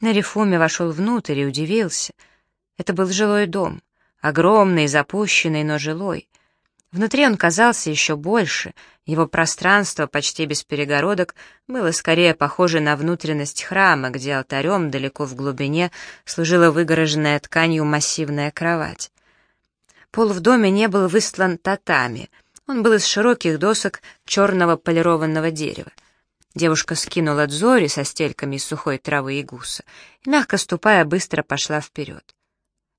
Нарифуми вошел внутрь и удивился. Это был жилой дом, огромный, запущенный, но жилой. Внутри он казался еще больше, его пространство, почти без перегородок, было скорее похоже на внутренность храма, где алтарем далеко в глубине служила выгороженная тканью массивная кровать. Пол в доме не был выстлан татами, он был из широких досок черного полированного дерева. Девушка скинула дзори со стельками из сухой травы и гуса и, мягко ступая, быстро пошла вперед.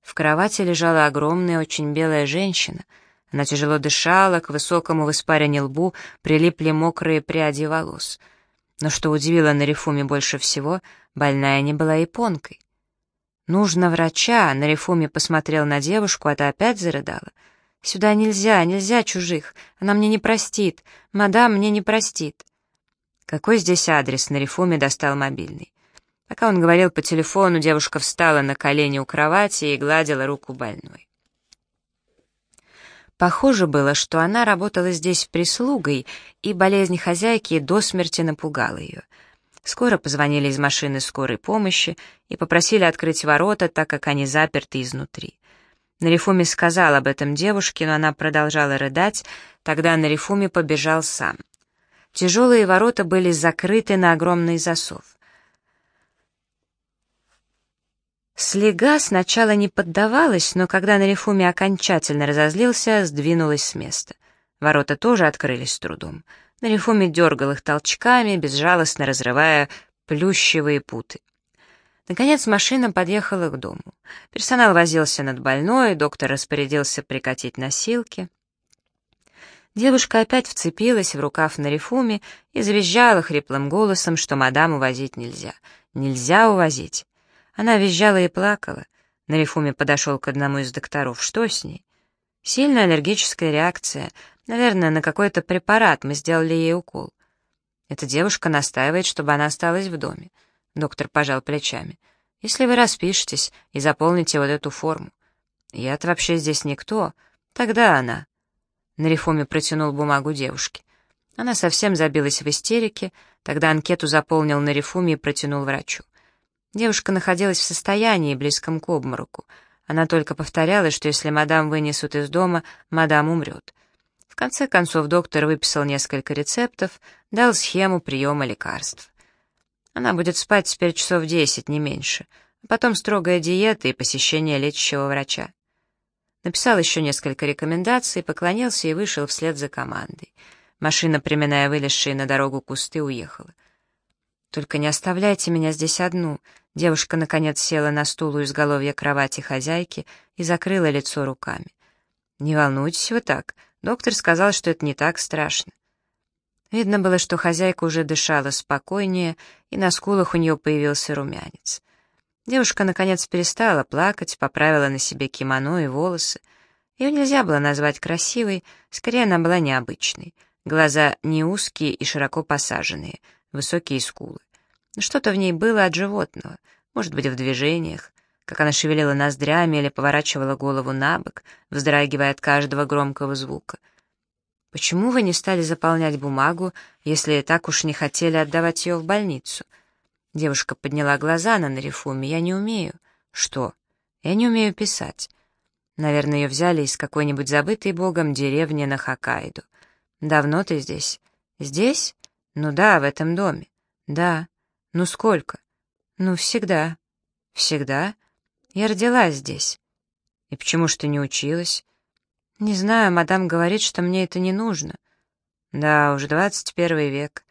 В кровати лежала огромная, очень белая женщина — она тяжело дышала, к высокому в лбу прилипли мокрые пряди волос. Но что удивило Нарифуме больше всего, больная не была японкой. «Нужно врача», — Нарифуме посмотрел на девушку, а та опять зарыдала. «Сюда нельзя, нельзя чужих, она мне не простит, мадам мне не простит». «Какой здесь адрес?» — Нарифуме достал мобильный. Пока он говорил по телефону, девушка встала на колени у кровати и гладила руку больной. Похоже было, что она работала здесь прислугой, и болезнь хозяйки до смерти напугала ее. Скоро позвонили из машины скорой помощи и попросили открыть ворота, так как они заперты изнутри. Нарифуми сказал об этом девушке, но она продолжала рыдать, тогда Нарифуми побежал сам. Тяжелые ворота были закрыты на огромный засов. Слега сначала не поддавалась, но когда Нарифуми окончательно разозлился, сдвинулась с места. Ворота тоже открылись с трудом. Нарифуми дергал их толчками, безжалостно разрывая плющевые путы. Наконец машина подъехала к дому. Персонал возился над больной, доктор распорядился прикатить носилки. Девушка опять вцепилась в рукав Нарифуми и завизжала хриплым голосом, что мадам увозить нельзя. Нельзя увозить. Она визжала и плакала. Нарифуми подошел к одному из докторов. Что с ней? Сильная аллергическая реакция. Наверное, на какой-то препарат мы сделали ей укол. Эта девушка настаивает, чтобы она осталась в доме. Доктор пожал плечами. Если вы распишетесь и заполните вот эту форму. Я-то вообще здесь никто. Тогда она. Нарифуми протянул бумагу девушке. Она совсем забилась в истерике, тогда анкету заполнил Нарифуми и протянул врачу. Девушка находилась в состоянии, близком к обмороку. Она только повторяла, что если мадам вынесут из дома, мадам умрет. В конце концов доктор выписал несколько рецептов, дал схему приема лекарств. Она будет спать теперь часов десять, не меньше, а потом строгая диета и посещение лечащего врача. Написал еще несколько рекомендаций, поклонился и вышел вслед за командой. Машина, приминая вылезшие на дорогу кусты, уехала. «Только не оставляйте меня здесь одну», Девушка, наконец, села на стул у изголовья кровати хозяйки и закрыла лицо руками. «Не волнуйтесь вы так. Доктор сказал, что это не так страшно». Видно было, что хозяйка уже дышала спокойнее, и на скулах у нее появился румянец. Девушка, наконец, перестала плакать, поправила на себе кимоно и волосы. Ее нельзя было назвать красивой, скорее она была необычной. Глаза не узкие и широко посаженные, высокие скулы. Что-то в ней было от животного, может быть, в движениях, как она шевелила ноздрями или поворачивала голову на бок, вздрагивая от каждого громкого звука. «Почему вы не стали заполнять бумагу, если так уж не хотели отдавать ее в больницу?» Девушка подняла глаза на Нарифуми. «Я не умею». «Что?» «Я не умею писать». Наверное, ее взяли из какой-нибудь забытой богом деревни на Хоккайдо. «Давно ты здесь?» «Здесь? Ну да, в этом доме». «Да». «Ну сколько?» «Ну, всегда». «Всегда?» «Я родилась здесь». «И почему ж ты не училась?» «Не знаю, мадам говорит, что мне это не нужно». «Да, уже двадцать первый век.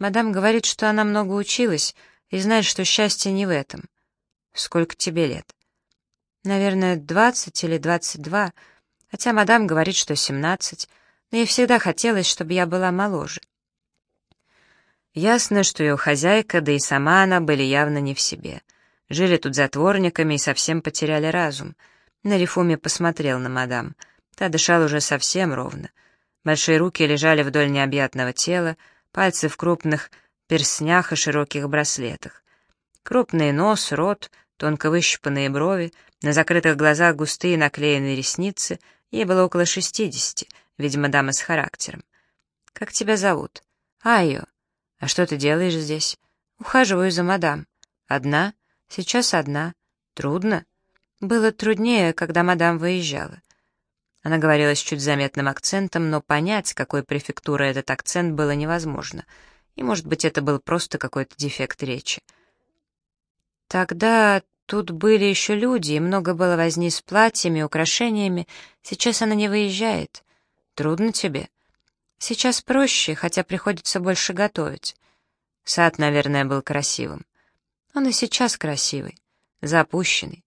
Мадам говорит, что она много училась и знает, что счастье не в этом. Сколько тебе лет?» «Наверное, двадцать или двадцать два, хотя мадам говорит, что семнадцать, но ей всегда хотелось, чтобы я была моложе». Ясно, что ее хозяйка, да и сама она были явно не в себе. Жили тут затворниками и совсем потеряли разум. Нарифуми посмотрел на мадам. Та дышала уже совсем ровно. Большие руки лежали вдоль необъятного тела, пальцы в крупных перснях и широких браслетах. Крупный нос, рот, тонко выщипанные брови, на закрытых глазах густые наклеенные ресницы. Ей было около шестидесяти, видимо, дама с характером. «Как тебя зовут?» «Айо». «А что ты делаешь здесь?» «Ухаживаю за мадам». «Одна?» Сейчас одна. Трудно. Было труднее, когда мадам выезжала. Она говорила с чуть заметным акцентом, но понять, какой префектуры этот акцент, было невозможно. И, может быть, это был просто какой-то дефект речи. Тогда тут были еще люди, и много было возни с платьями, украшениями. Сейчас она не выезжает. Трудно тебе? Сейчас проще, хотя приходится больше готовить. Сад, наверное, был красивым. Он и сейчас красивый, запущенный.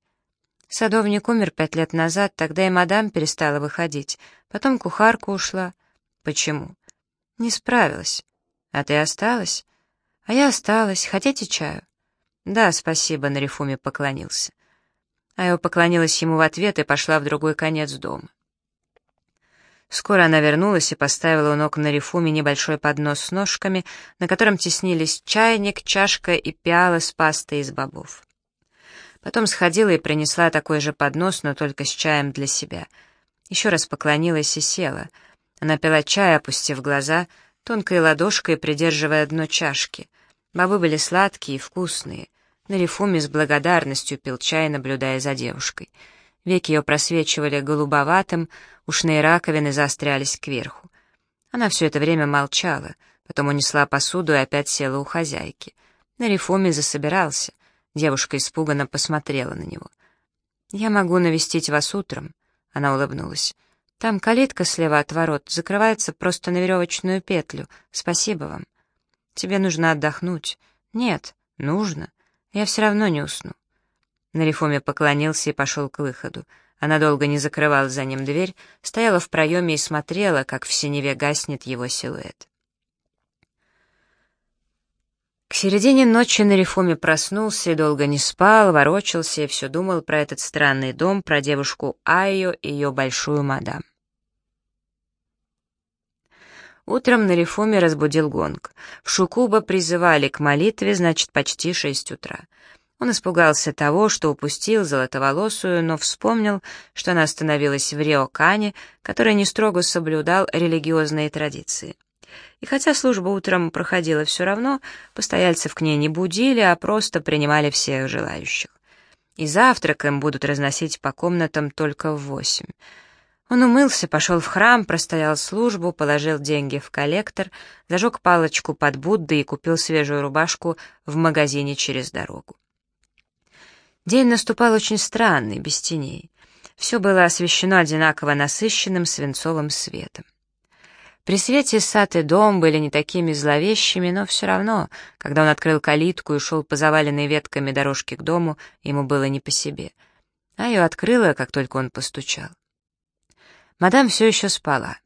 Садовник умер пять лет назад, тогда и мадам перестала выходить. Потом кухарка ушла. Почему? Не справилась. А ты осталась? А я осталась. Хотите чаю? Да, спасибо, на рифуме поклонился. А я поклонилась ему в ответ и пошла в другой конец дома. Скоро она вернулась и поставила у ног на рифуме небольшой поднос с ножками, на котором теснились чайник, чашка и пиала с пастой из бобов. Потом сходила и принесла такой же поднос, но только с чаем для себя. Еще раз поклонилась и села. Она пила чай, опустив глаза, тонкой ладошкой придерживая дно чашки. Бобы были сладкие и вкусные. Нарифуми с благодарностью пил чай, наблюдая за девушкой. Веки ее просвечивали голубоватым, ушные раковины заострялись кверху. Она все это время молчала, потом унесла посуду и опять села у хозяйки. Нарифуми засобирался. Девушка испуганно посмотрела на него. «Я могу навестить вас утром», — она улыбнулась. «Там калитка слева от ворот, закрывается просто на веревочную петлю. Спасибо вам». «Тебе нужно отдохнуть». «Нет, нужно. Я все равно не усну». Нарифоме поклонился и пошел к выходу. Она долго не закрывала за ним дверь, стояла в проеме и смотрела, как в синеве гаснет его силуэт. К середине ночи на рифуме проснулся и долго не спал, ворочался и все думал про этот странный дом, про девушку Айо и ее большую мадам. Утром на рифуме разбудил гонг. В Шукуба призывали к молитве, значит, почти шесть утра. Он испугался того, что упустил золотоволосую, но вспомнил, что она остановилась в Риокане, который не строго соблюдал религиозные традиции. И хотя служба утром проходила все равно, постояльцев к ней не будили, а просто принимали всех желающих. И завтрак им будут разносить по комнатам только в восемь. Он умылся, пошел в храм, простоял службу, положил деньги в коллектор, зажег палочку под Буддой и купил свежую рубашку в магазине через дорогу. День наступал очень странный, без теней. Все было освещено одинаково насыщенным свинцовым светом. При свете сад и дом были не такими зловещими, но все равно, когда он открыл калитку и шел по заваленной ветками дорожке к дому, ему было не по себе. А ее открыла, как только он постучал. Мадам все еще спала.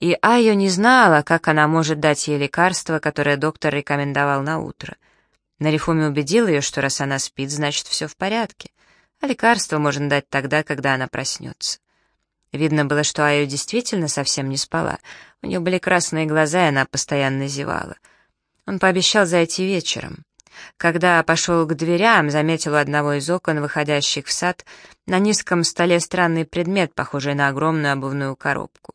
И Айо не знала, как она может дать ей лекарство, которое доктор рекомендовал на утро. Нарифуми убедил ее, что раз она спит, значит, все в порядке, а лекарство можно дать тогда, когда она проснется. Видно было, что Айо действительно совсем не спала. У нее были красные глаза, и она постоянно зевала. Он пообещал зайти вечером. Когда пошел к дверям, заметил у одного из окон, выходящих в сад, на низком столе странный предмет, похожий на огромную обувную коробку.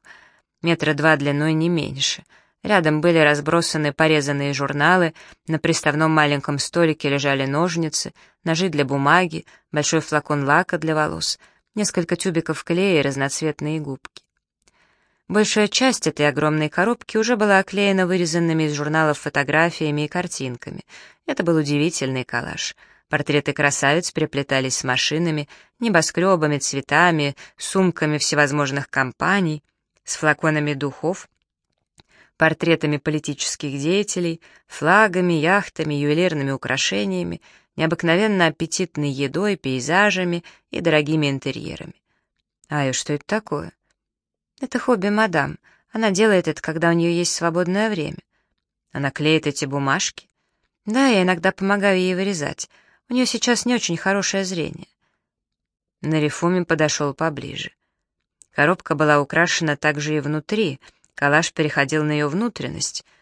Метра два длиной, не меньше. Рядом были разбросаны порезанные журналы, на приставном маленьком столике лежали ножницы, ножи для бумаги, большой флакон лака для волос — несколько тюбиков клея и разноцветные губки. Большая часть этой огромной коробки уже была оклеена вырезанными из журналов фотографиями и картинками. Это был удивительный коллаж. Портреты красавиц переплетались с машинами, небоскребами, цветами, сумками всевозможных компаний, с флаконами духов, портретами политических деятелей, флагами, яхтами, ювелирными украшениями — необыкновенно аппетитной едой, пейзажами и дорогими интерьерами. Аю, что это такое? Это хобби мадам. Она делает это, когда у нее есть свободное время. Она клеит эти бумажки. Да, я иногда помогаю ей вырезать. У нее сейчас не очень хорошее зрение. Нарифуми подошел поближе. Коробка была украшена также и внутри, калаш переходил на ее внутренность —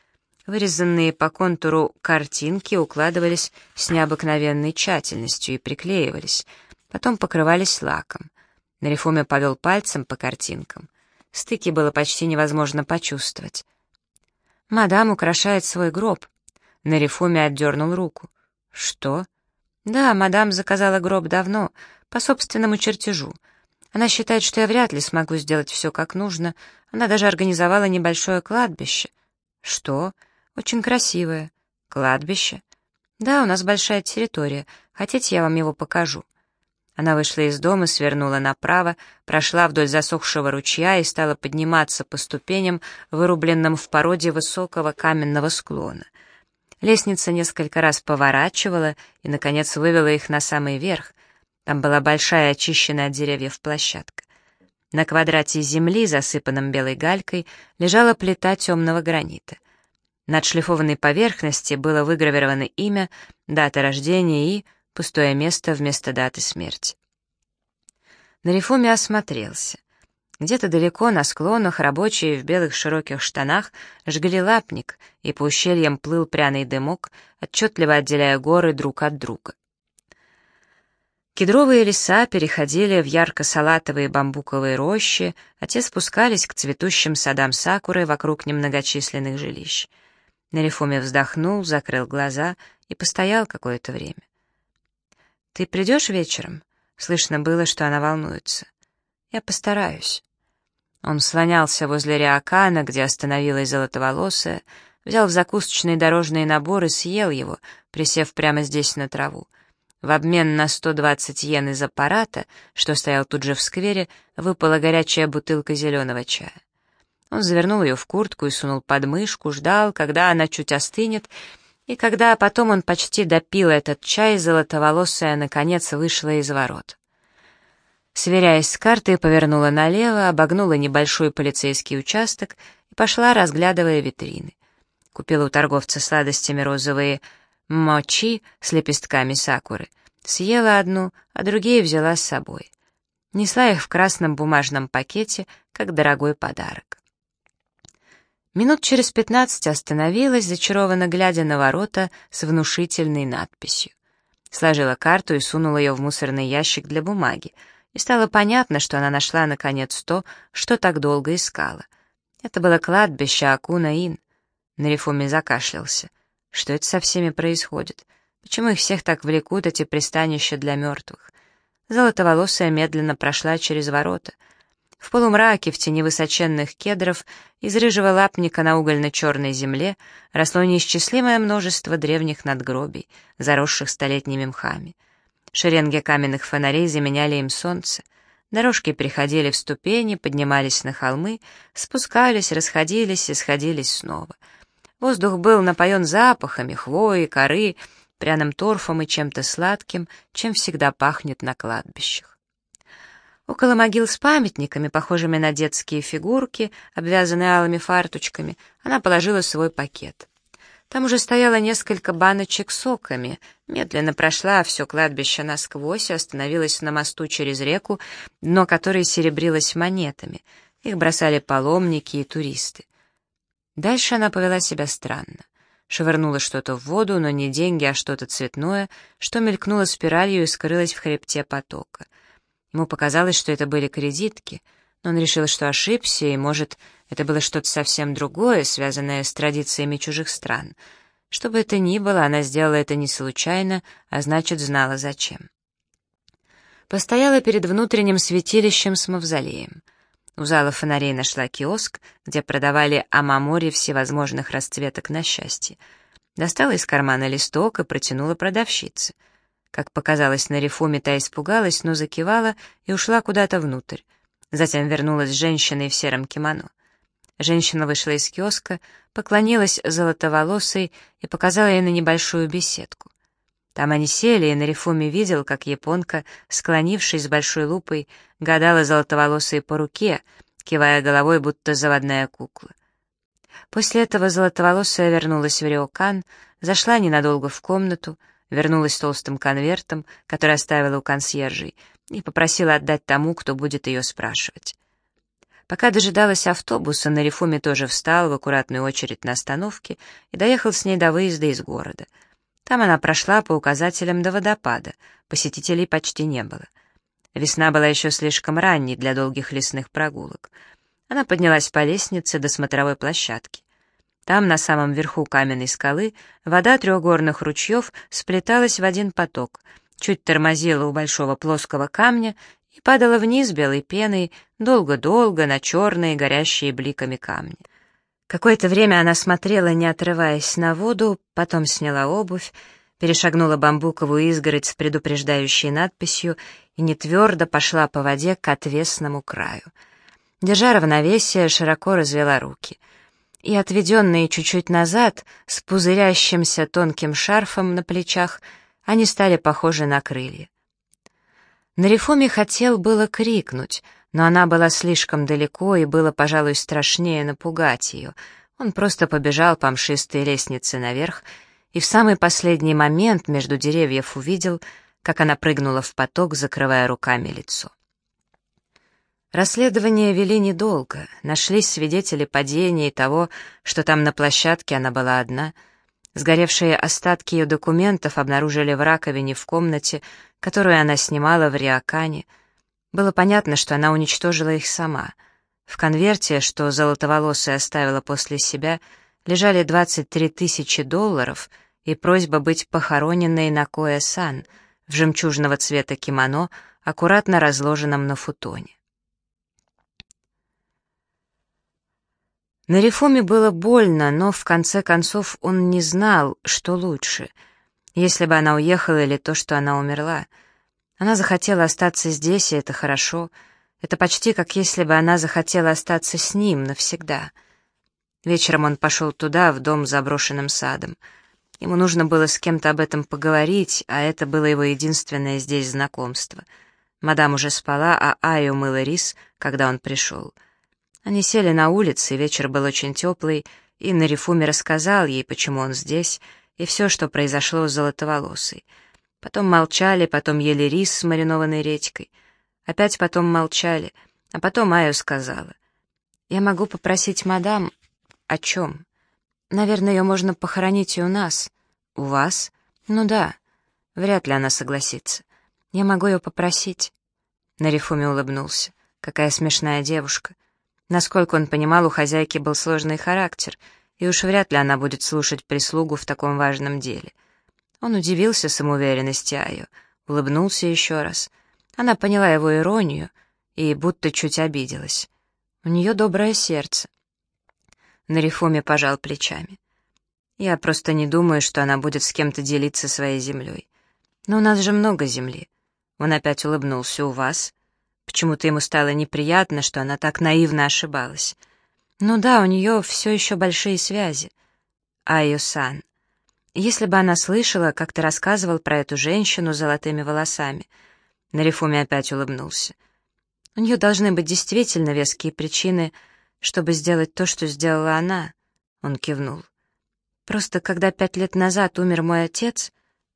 Вырезанные по контуру картинки укладывались с необыкновенной тщательностью и приклеивались, потом покрывались лаком. Нарифуме повел пальцем по картинкам. Стыки было почти невозможно почувствовать. «Мадам украшает свой гроб». Нарифуме отдернул руку. «Что?» Да, мадам заказала гроб давно, по собственному чертежу. Она считает, что я вряд ли смогу сделать все как нужно. Она даже организовала небольшое кладбище. Что? Очень красивое. Кладбище? Да, у нас большая территория. Хотите, я вам его покажу? Она вышла из дома, свернула направо, прошла вдоль засохшего ручья и стала подниматься по ступеням, вырубленным в породе высокого каменного склона. Лестница несколько раз поворачивала и, наконец, вывела их на самый верх. Там была большая очищенная от деревьев площадка. На квадрате земли, засыпанном белой галькой, лежала плита темного гранита. На отшлифованной поверхности было выгравировано имя, дата рождения и пустое место вместо даты смерти. Нарифуми осмотрелся. Где-то далеко на склонах рабочие в белых широких штанах жгли лапник, и по ущельям плыл пряный дымок, отчетливо отделяя горы друг от друга. Кедровые леса переходили в ярко-салатовые бамбуковые рощи, а те спускались к цветущим садам сакуры вокруг немногочисленных жилищ. Нарифуми вздохнул, закрыл глаза и постоял какое-то время. «Ты придешь вечером?» Слышно было, что она волнуется. «Я постараюсь». Он слонялся возле Риакана, где остановилась золотоволосая, взял в закусочный дорожный набор и съел его, присев прямо здесь на траву. В обмен на 120 йен из аппарата, что стоял тут же в сквере, выпала горячая бутылка зеленого чая. Он завернул ее в куртку и сунул под мышку, ждал, когда она чуть остынет, и когда потом он почти допил этот чай, золотоволосая наконец вышла из ворот. Сверяясь с картой, повернула налево, обогнула небольшой полицейский участок и пошла, разглядывая витрины. Купила у торговца сладостями розовые мочи с лепестками сакуры. Съела одну, а другие взяла с собой. Несла их в красном бумажном пакете, как дорогой подарок. Минут через пятнадцать остановилась, зачарованно глядя на ворота с внушительной надписью. Сложила карту и сунула ее в мусорный ящик для бумаги, и стало понятно, что она нашла наконец то, что так долго искала. Это было кладбище Акуна-Ин. Нарифуми закашлялся. Что это со всеми происходит? Почему их всех так влекут эти пристанища для мертвых? Золотоволосая медленно прошла через ворота — в полумраке, в тени высоченных кедров, из рыжего лапника на угольно-черной земле росло неисчислимое множество древних надгробий, заросших столетними мхами. Шеренги каменных фонарей заменяли им солнце. Дорожки переходили в ступени, поднимались на холмы, спускались, расходились и сходились снова. Воздух был напоен запахами, хвои, коры, пряным торфом и чем-то сладким, чем всегда пахнет на кладбищах. Около могил с памятниками, похожими на детские фигурки, обвязанные алыми фарточками, она положила свой пакет. Там уже стояло несколько баночек соками. Медленно прошла все кладбище насквозь и остановилась на мосту через реку, дно которой серебрилось монетами. Их бросали паломники и туристы. Дальше она повела себя странно. Швырнула что-то в воду, но не деньги, а что-то цветное, что мелькнуло спиралью и скрылось в хребте потока — Ему показалось, что это были кредитки, но он решил, что ошибся, и, может, это было что-то совсем другое, связанное с традициями чужих стран. Что бы это ни было, она сделала это не случайно, а значит, знала зачем. Постояла перед внутренним святилищем с мавзолеем. У зала фонарей нашла киоск, где продавали амамори всевозможных расцветок на счастье. Достала из кармана листок и протянула продавщице — как показалось на рифуме, та испугалась, но закивала и ушла куда-то внутрь. Затем вернулась женщина в сером кимоно. Женщина вышла из киоска, поклонилась золотоволосой и показала ей на небольшую беседку. Там они сели, и на рифуме видел, как японка, склонившись с большой лупой, гадала золотоволосой по руке, кивая головой, будто заводная кукла. После этого золотоволосая вернулась в Риокан, зашла ненадолго в комнату, вернулась с толстым конвертом, который оставила у консьержей, и попросила отдать тому, кто будет ее спрашивать. Пока дожидалась автобуса, на Рифуме тоже встал в аккуратную очередь на остановке и доехал с ней до выезда из города. Там она прошла по указателям до водопада, посетителей почти не было. Весна была еще слишком ранней для долгих лесных прогулок. Она поднялась по лестнице до смотровой площадки. Там, на самом верху каменной скалы, вода трех горных ручьев сплеталась в один поток, чуть тормозила у большого плоского камня и падала вниз белой пеной долго-долго на черные, горящие бликами камни. Какое-то время она смотрела, не отрываясь на воду, потом сняла обувь, перешагнула бамбуковую изгородь с предупреждающей надписью и нетвердо пошла по воде к отвесному краю. Держа равновесие, широко развела руки — и отведенные чуть-чуть назад, с пузырящимся тонким шарфом на плечах, они стали похожи на крылья. Нарифоми хотел было крикнуть, но она была слишком далеко, и было, пожалуй, страшнее напугать ее. Он просто побежал по мшистой лестнице наверх, и в самый последний момент между деревьев увидел, как она прыгнула в поток, закрывая руками лицо. Расследование вели недолго, нашлись свидетели падения и того, что там на площадке она была одна. Сгоревшие остатки ее документов обнаружили в раковине в комнате, которую она снимала в Риакане. Было понятно, что она уничтожила их сама. В конверте, что золотоволосая оставила после себя, лежали 23 тысячи долларов и просьба быть похороненной на Коэ-сан в жемчужного цвета кимоно, аккуратно разложенном на футоне. На Рифоме было больно, но в конце концов он не знал, что лучше. Если бы она уехала или то, что она умерла. Она захотела остаться здесь, и это хорошо. Это почти как если бы она захотела остаться с ним навсегда. Вечером он пошел туда, в дом с заброшенным садом. Ему нужно было с кем-то об этом поговорить, а это было его единственное здесь знакомство. Мадам уже спала, а Айо мыла рис, когда он пришел. Они сели на улице, вечер был очень теплый, и Нарифуми рассказал ей, почему он здесь, и все, что произошло с Золотоволосой. Потом молчали, потом ели рис с маринованной редькой. Опять потом молчали, а потом Айо сказала. «Я могу попросить мадам...» «О чем?» «Наверное, ее можно похоронить и у нас». «У вас?» «Ну да. Вряд ли она согласится. Я могу ее попросить». Нарифуми улыбнулся. «Какая смешная девушка. Насколько он понимал, у хозяйки был сложный характер, и уж вряд ли она будет слушать прислугу в таком важном деле. Он удивился самоуверенности Айо, улыбнулся еще раз. Она поняла его иронию и будто чуть обиделась. У нее доброе сердце. Нарифуми пожал плечами. Я просто не думаю, что она будет с кем-то делиться своей землей. Но у нас же много земли. Он опять улыбнулся. У вас? Почему-то ему стало неприятно, что она так наивно ошибалась. Ну да, у нее все еще большие связи. Айо-сан. Если бы она слышала, как ты рассказывал про эту женщину с золотыми волосами. Нарифуми опять улыбнулся. У нее должны быть действительно веские причины, чтобы сделать то, что сделала она. Он кивнул. Просто когда пять лет назад умер мой отец...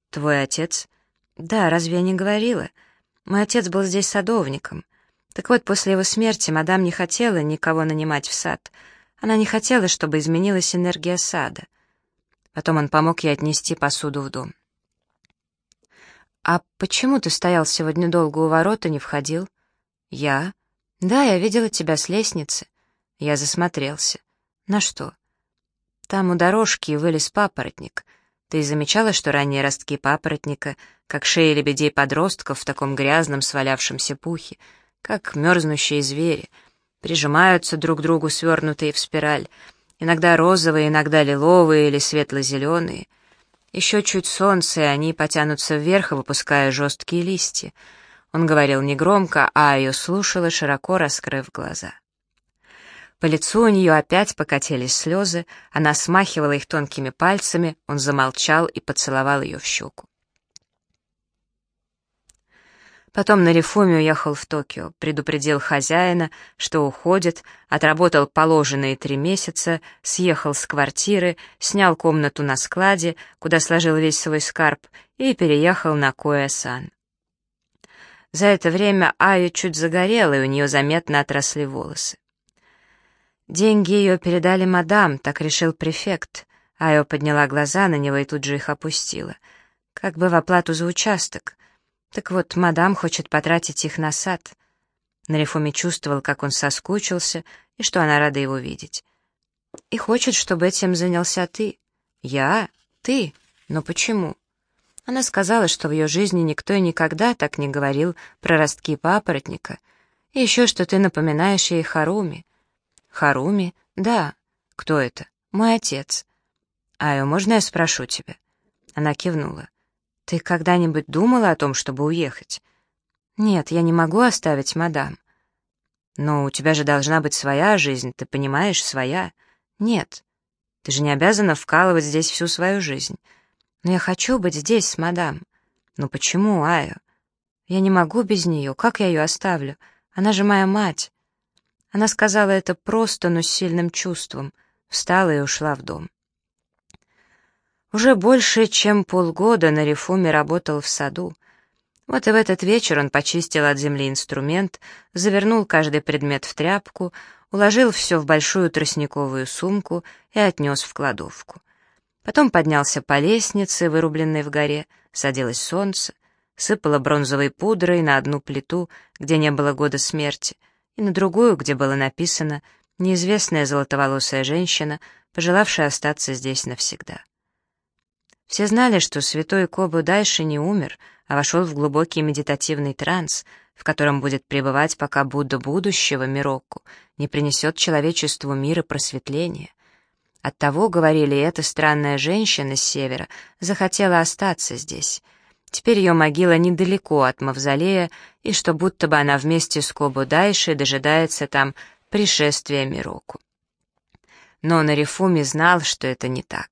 Твой отец? Да, разве я не говорила? — мой отец был здесь садовником. Так вот, после его смерти мадам не хотела никого нанимать в сад. Она не хотела, чтобы изменилась энергия сада. Потом он помог ей отнести посуду в дом. «А почему ты стоял сегодня долго у ворот и не входил?» «Я?» «Да, я видела тебя с лестницы». Я засмотрелся. «На что?» «Там у дорожки вылез папоротник. Ты замечала, что ранние ростки папоротника, как шеи лебедей-подростков в таком грязном свалявшемся пухе, как мерзнущие звери, прижимаются друг к другу свернутые в спираль, иногда розовые, иногда лиловые или светло-зеленые. Еще чуть солнце, и они потянутся вверх, выпуская жесткие листья. Он говорил негромко, а ее слушала, широко раскрыв глаза. По лицу у нее опять покатились слезы, она смахивала их тонкими пальцами, он замолчал и поцеловал ее в щеку. Потом на Рифуме уехал в Токио, предупредил хозяина, что уходит, отработал положенные три месяца, съехал с квартиры, снял комнату на складе, куда сложил весь свой скарб, и переехал на Коэ-сан. За это время Аю чуть загорела, и у нее заметно отросли волосы. «Деньги ее передали мадам», — так решил префект. Айо подняла глаза на него и тут же их опустила. «Как бы в оплату за участок. Так вот, мадам хочет потратить их на сад». Нарифуми чувствовал, как он соскучился и что она рада его видеть. И хочет, чтобы этим занялся ты. Я? Ты? Но почему? Она сказала, что в ее жизни никто и никогда так не говорил про ростки папоротника. И еще, что ты напоминаешь ей Харуми. Харуми? Да. Кто это? Мой отец. Айо, можно я спрошу тебя? Она кивнула. Ты когда-нибудь думала о том, чтобы уехать? Нет, я не могу оставить мадам. Но у тебя же должна быть своя жизнь, ты понимаешь, своя. Нет. Ты же не обязана вкалывать здесь всю свою жизнь. Но я хочу быть здесь с мадам. Ну почему, Айо? Я не могу без нее, как я ее оставлю? Она же моя мать. Она сказала это просто, но с сильным чувством. Встала и ушла в дом. Уже больше, чем полгода на рифуме работал в саду. Вот и в этот вечер он почистил от земли инструмент, завернул каждый предмет в тряпку, уложил все в большую тростниковую сумку и отнес в кладовку. Потом поднялся по лестнице, вырубленной в горе, садилось солнце, сыпало бронзовой пудрой на одну плиту, где не было года смерти, и на другую, где было написано «Неизвестная золотоволосая женщина, пожелавшая остаться здесь навсегда». Все знали, что святой Кобу Дайши не умер, а вошел в глубокий медитативный транс, в котором будет пребывать, пока Будда будущего, Мироку, не принесет человечеству мир и просветление. Оттого, говорили, эта странная женщина с севера захотела остаться здесь. Теперь ее могила недалеко от мавзолея, и что будто бы она вместе с Кобу Дайши дожидается там пришествия Мироку. Но Нарифуми знал, что это не так.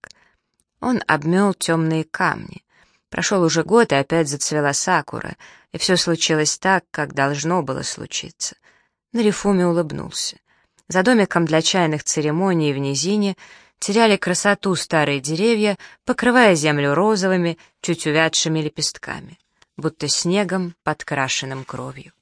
Он обмел темные камни. Прошел уже год, и опять зацвела сакура, и все случилось так, как должно было случиться. Нарифуми улыбнулся. За домиком для чайных церемоний в низине теряли красоту старые деревья, покрывая землю розовыми, чуть увядшими лепестками, будто снегом, подкрашенным кровью.